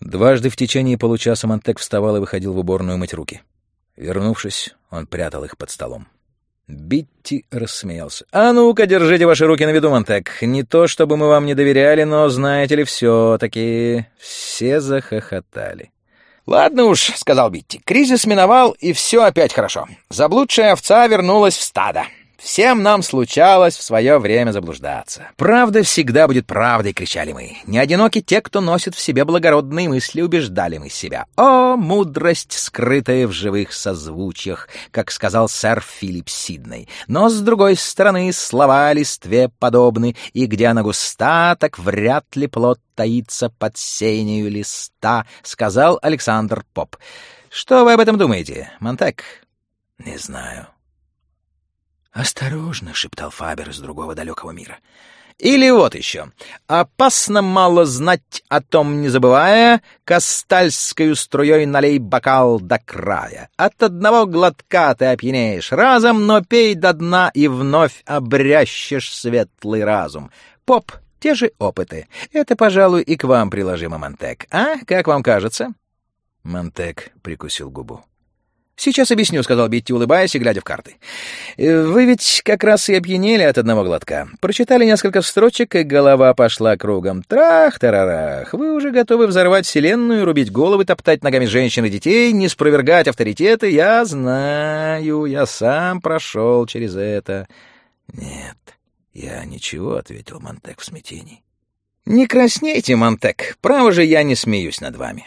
Дважды в течение получаса Монтек вставал и выходил в уборную мыть руки. Вернувшись, он прятал их под столом. Битти рассмеялся. «А ну-ка, держите ваши руки на виду, Монтек. Не то, чтобы мы вам не доверяли, но, знаете ли, все-таки...» Все захохотали. «Ладно уж», — сказал Битти, — «кризис миновал, и все опять хорошо. Заблудшая овца вернулась в стадо. Всем нам случалось в свое время заблуждаться. «Правда всегда будет правдой!» — кричали мы. «Не одиноки те, кто носит в себе благородные мысли», — убеждали мы себя. «О, мудрость, скрытая в живых созвучиях!» — как сказал сэр Филипп Сидней. «Но, с другой стороны, слова листве подобны, и где она густа, так вряд ли плод таится под сенью листа», — сказал Александр Поп. «Что вы об этом думаете, Монтек?» «Не знаю», «Осторожно!» — шептал Фабер из другого далекого мира. Или вот еще. «Опасно мало знать о том, не забывая, Кастальской струей налей бокал до края. От одного глотка ты опьянеешь разом, но пей до дна и вновь обрящешь светлый разум. Поп, те же опыты. Это, пожалуй, и к вам приложимо, Монтек. А, как вам кажется?» Монтек прикусил губу. «Сейчас объясню», — сказал Битти, улыбаясь и глядя в карты. «Э, «Вы ведь как раз и опьянели от одного глотка. Прочитали несколько строчек, и голова пошла кругом. Трах-тарарах! Вы уже готовы взорвать вселенную, рубить головы, топтать ногами женщин и детей, не спровергать авторитеты. Я знаю, я сам прошел через это». «Нет, я ничего», — ответил Монтек в смятении. «Не краснейте, Монтек. Право же, я не смеюсь над вами.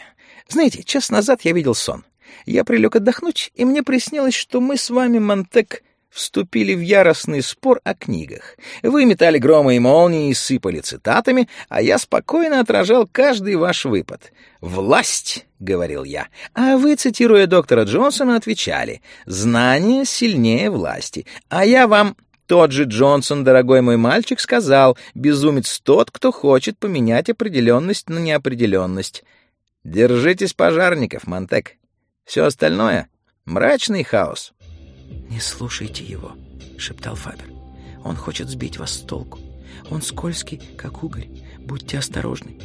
Знаете, час назад я видел сон». Я прилег отдохнуть, и мне приснилось, что мы с вами, Монтек, вступили в яростный спор о книгах. Вы метали громы и молнии и сыпали цитатами, а я спокойно отражал каждый ваш выпад. «Власть!» — говорил я. А вы, цитируя доктора Джонсона, отвечали. «Знание сильнее власти». А я вам... Тот же Джонсон, дорогой мой мальчик, сказал, безумец тот, кто хочет поменять определенность на неопределенность. Держитесь пожарников, Монтек. Все остальное — мрачный хаос. «Не слушайте его», — шептал Фабер. «Он хочет сбить вас с толку. Он скользкий, как угорь. Будьте осторожны».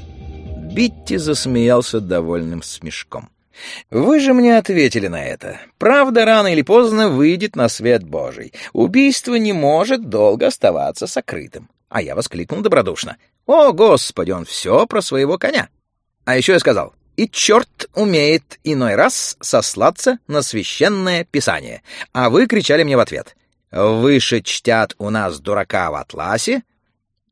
Битти засмеялся довольным смешком. «Вы же мне ответили на это. Правда, рано или поздно выйдет на свет Божий. Убийство не может долго оставаться сокрытым». А я воскликнул добродушно. «О, Господи, он все про своего коня!» А еще я сказал, и черт умеет иной раз сослаться на священное писание. А вы кричали мне в ответ. Выше чтят у нас дурака в атласе,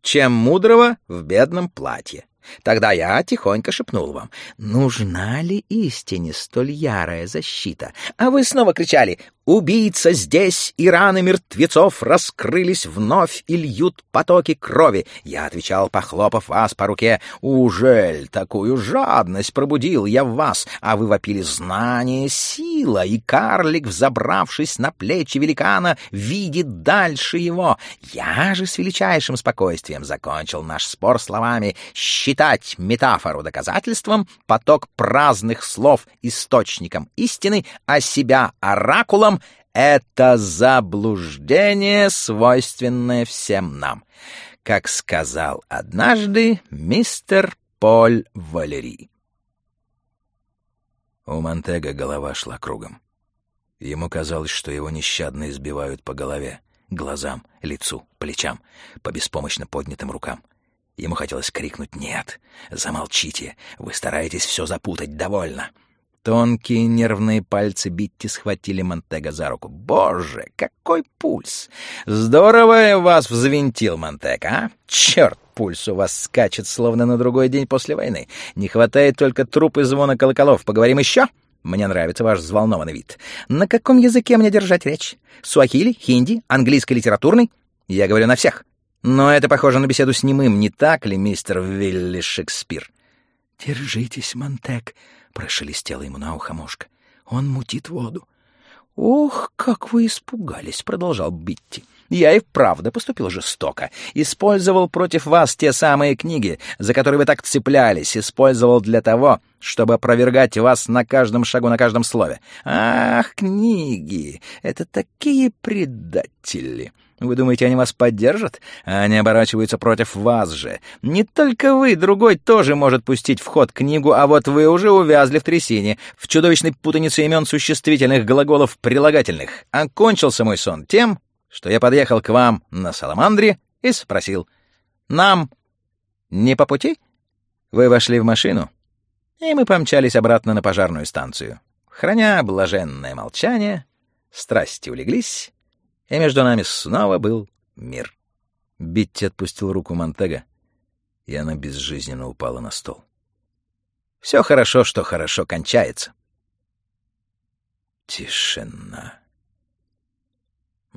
чем мудрого в бедном платье. Тогда я тихонько шепнул вам, нужна ли истине столь ярая защита? А вы снова кричали, убийца здесь, и раны мертвецов раскрылись вновь и льют потоки крови. Я отвечал, похлопав вас по руке, ужель такую жадность пробудил я в вас, а вы вопили знание, сила, и карлик, взобравшись на плечи великана, видит дальше его. Я же с величайшим спокойствием закончил наш спор словами считать метафору доказательством, поток праздных слов источником истины, а себя оракулом — это заблуждение, свойственное всем нам, как сказал однажды мистер Поль Валери. У Монтега голова шла кругом. Ему казалось, что его нещадно избивают по голове, глазам, лицу, плечам, по беспомощно поднятым рукам — Ему хотелось крикнуть «Нет! Замолчите! Вы стараетесь все запутать! Довольно!» Тонкие нервные пальцы Битти схватили Монтега за руку. «Боже, какой пульс! Здорово я вас взвинтил, Монтег, а? Черт, пульс у вас скачет, словно на другой день после войны. Не хватает только труп и звона колоколов. Поговорим еще?» Мне нравится ваш взволнованный вид. На каком языке мне держать речь? Суахили, хинди, английский литературный? Я говорю на всех. Но это похоже на беседу с немым, не так ли, мистер Вилли Шекспир? «Держитесь, Монтек», — прошелестела ему на ухо мушка. «Он мутит воду». «Ох, как вы испугались», — продолжал Битти. Я и вправду поступил жестоко. Использовал против вас те самые книги, за которые вы так цеплялись. Использовал для того, чтобы опровергать вас на каждом шагу, на каждом слове. Ах, книги! Это такие предатели! Вы думаете, они вас поддержат? Они оборачиваются против вас же. Не только вы, другой тоже может пустить в ход книгу, а вот вы уже увязли в трясине, в чудовищной путанице имен существительных, глаголов, прилагательных. Окончился мой сон тем, что я подъехал к вам на Саламандре и спросил, «Нам не по пути?» Вы вошли в машину, и мы помчались обратно на пожарную станцию. Храня блаженное молчание, страсти улеглись, и между нами снова был мир. Битти отпустил руку Монтега, и она безжизненно упала на стол. Все хорошо, что хорошо кончается. Тишина.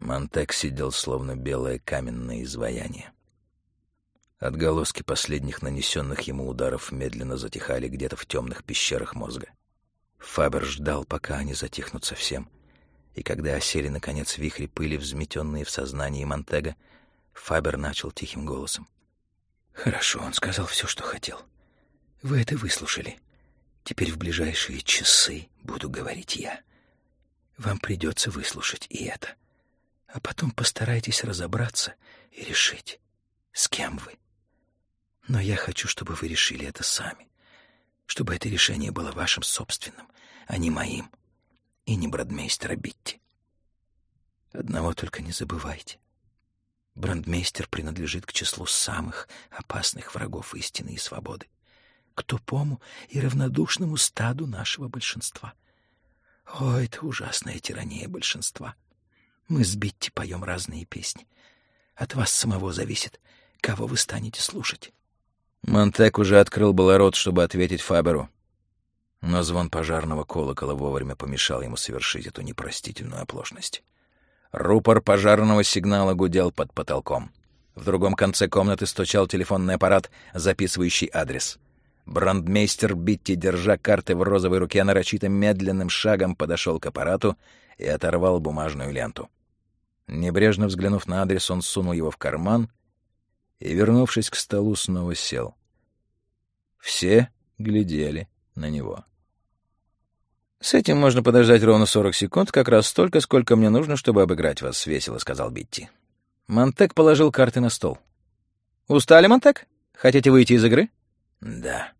Монтег сидел, словно белое каменное изваяние. Отголоски последних нанесенных ему ударов медленно затихали где-то в темных пещерах мозга. Фабер ждал, пока они затихнут совсем, и когда осели, наконец, вихри пыли, взметенные в сознании Монтега, Фабер начал тихим голосом. «Хорошо, он сказал все, что хотел. Вы это выслушали. Теперь в ближайшие часы буду говорить я. Вам придется выслушать и это. А потом постарайтесь разобраться и решить, с кем вы. Но я хочу, чтобы вы решили это сами. Чтобы это решение было вашим собственным, а не моим и не брандмейстера Битти. Одного только не забывайте. Брандмейстер принадлежит к числу самых опасных врагов истины и свободы, к тупому и равнодушному стаду нашего большинства. О, это ужасная тирания большинства. Мы с Битти поем разные песни. От вас самого зависит, кого вы станете слушать. Монтек уже открыл было рот, чтобы ответить Фаберу, но звон пожарного колокола вовремя помешал ему совершить эту непростительную оплошность. Рупор пожарного сигнала гудел под потолком. В другом конце комнаты стучал телефонный аппарат, записывающий адрес. Брандмейстер Битти, держа карты в розовой руке, нарочито медленным шагом подошел к аппарату и оторвал бумажную ленту. Небрежно взглянув на адрес, он сунул его в карман и, вернувшись к столу, снова сел. Все глядели на него. «С этим можно подождать ровно сорок секунд, как раз столько, сколько мне нужно, чтобы обыграть вас», — весело сказал Битти. Монтек положил карты на стол. «Устали, Монтек? Хотите выйти из игры?» «Да».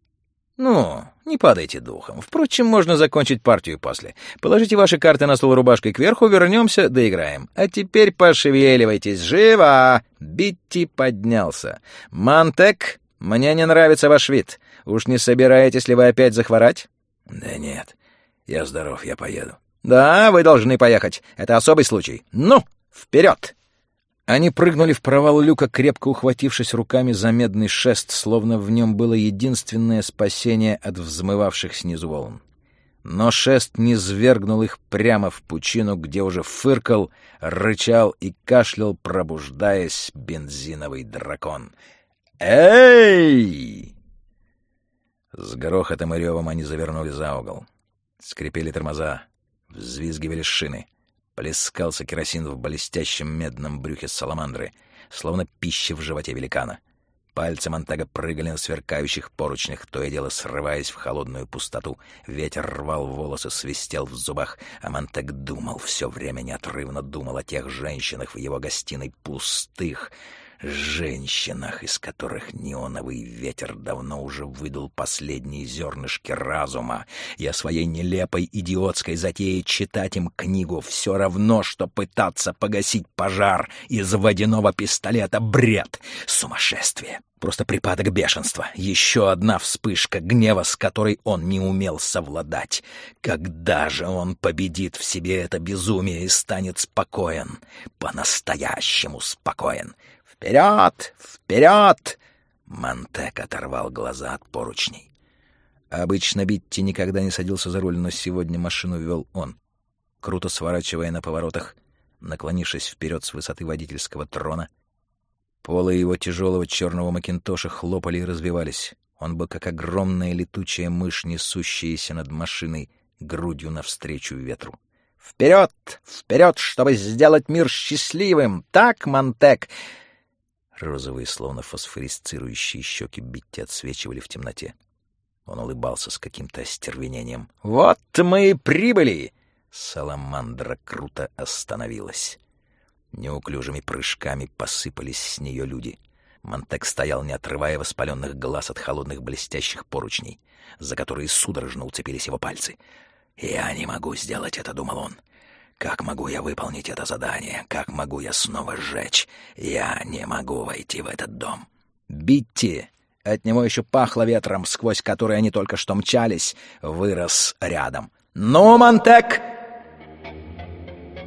«Ну, не падайте духом. Впрочем, можно закончить партию после. Положите ваши карты на стол рубашкой кверху, вернемся, доиграем. А теперь пошевеливайтесь. Живо!» Битти поднялся. «Монтек, мне не нравится ваш вид. Уж не собираетесь ли вы опять захворать?» «Да нет. Я здоров, я поеду. Да, вы должны поехать. Это особый случай. Ну, вперед! Они прыгнули в провал люка, крепко ухватившись руками за медный шест, словно в нем было единственное спасение от взмывавших снизу волн. Но шест не свергнул их прямо в пучину, где уже фыркал, рычал и кашлял, пробуждаясь бензиновый дракон. «Эй!» С грохотом и ревом они завернули за угол. Скрипели тормоза, взвизгивали шины. Плескался керосин в блестящем медном брюхе саламандры, словно пища в животе великана. Пальцы Монтага прыгали на сверкающих поручнях, то и дело срываясь в холодную пустоту. Ветер рвал волосы, свистел в зубах, а Монтаг думал, все время неотрывно думал о тех женщинах в его гостиной пустых, женщинах, из которых неоновый ветер давно уже выдул последние зернышки разума, о своей нелепой идиотской затее читать им книгу все равно, что пытаться погасить пожар из водяного пистолета. Бред! Сумасшествие! Просто припадок бешенства. Еще одна вспышка гнева, с которой он не умел совладать. Когда же он победит в себе это безумие и станет спокоен? По-настоящему спокоен. «Вперед! Вперед!» Монтек оторвал глаза от поручней. Обычно Битти никогда не садился за руль, но сегодня машину вел он, круто сворачивая на поворотах, наклонившись вперед с высоты водительского трона. Полы его тяжелого черного макинтоша хлопали и развивались. Он был как огромная летучая мышь, несущаяся над машиной грудью навстречу ветру. Вперед, вперед, чтобы сделать мир счастливым! Так, Монтек!» Розовые, словно фосфорисцирующие щеки Битти отсвечивали в темноте. Он улыбался с каким-то остервенением. «Вот мы и прибыли!» Саламандра круто остановилась. Неуклюжими прыжками посыпались с нее люди. Монтек стоял, не отрывая воспаленных глаз от холодных блестящих поручней, за которые судорожно уцепились его пальцы. «Я не могу сделать это», — думал он. «Как могу я выполнить это задание? Как могу я снова сжечь? Я не могу войти в этот дом». Битти, от него еще пахло ветром, сквозь который они только что мчались, вырос рядом. «Ну, Монтек!»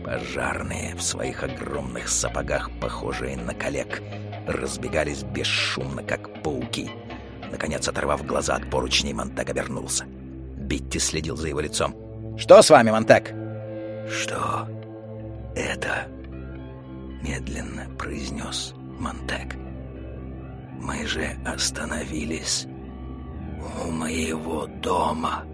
Пожарные в своих огромных сапогах, похожие на коллег, разбегались бесшумно, как пауки. Наконец, оторвав глаза от поручней, Монтек обернулся. Битти следил за его лицом. «Что с вами, Монтек?» «Что это?» — медленно произнес Монтек. «Мы же остановились у моего дома».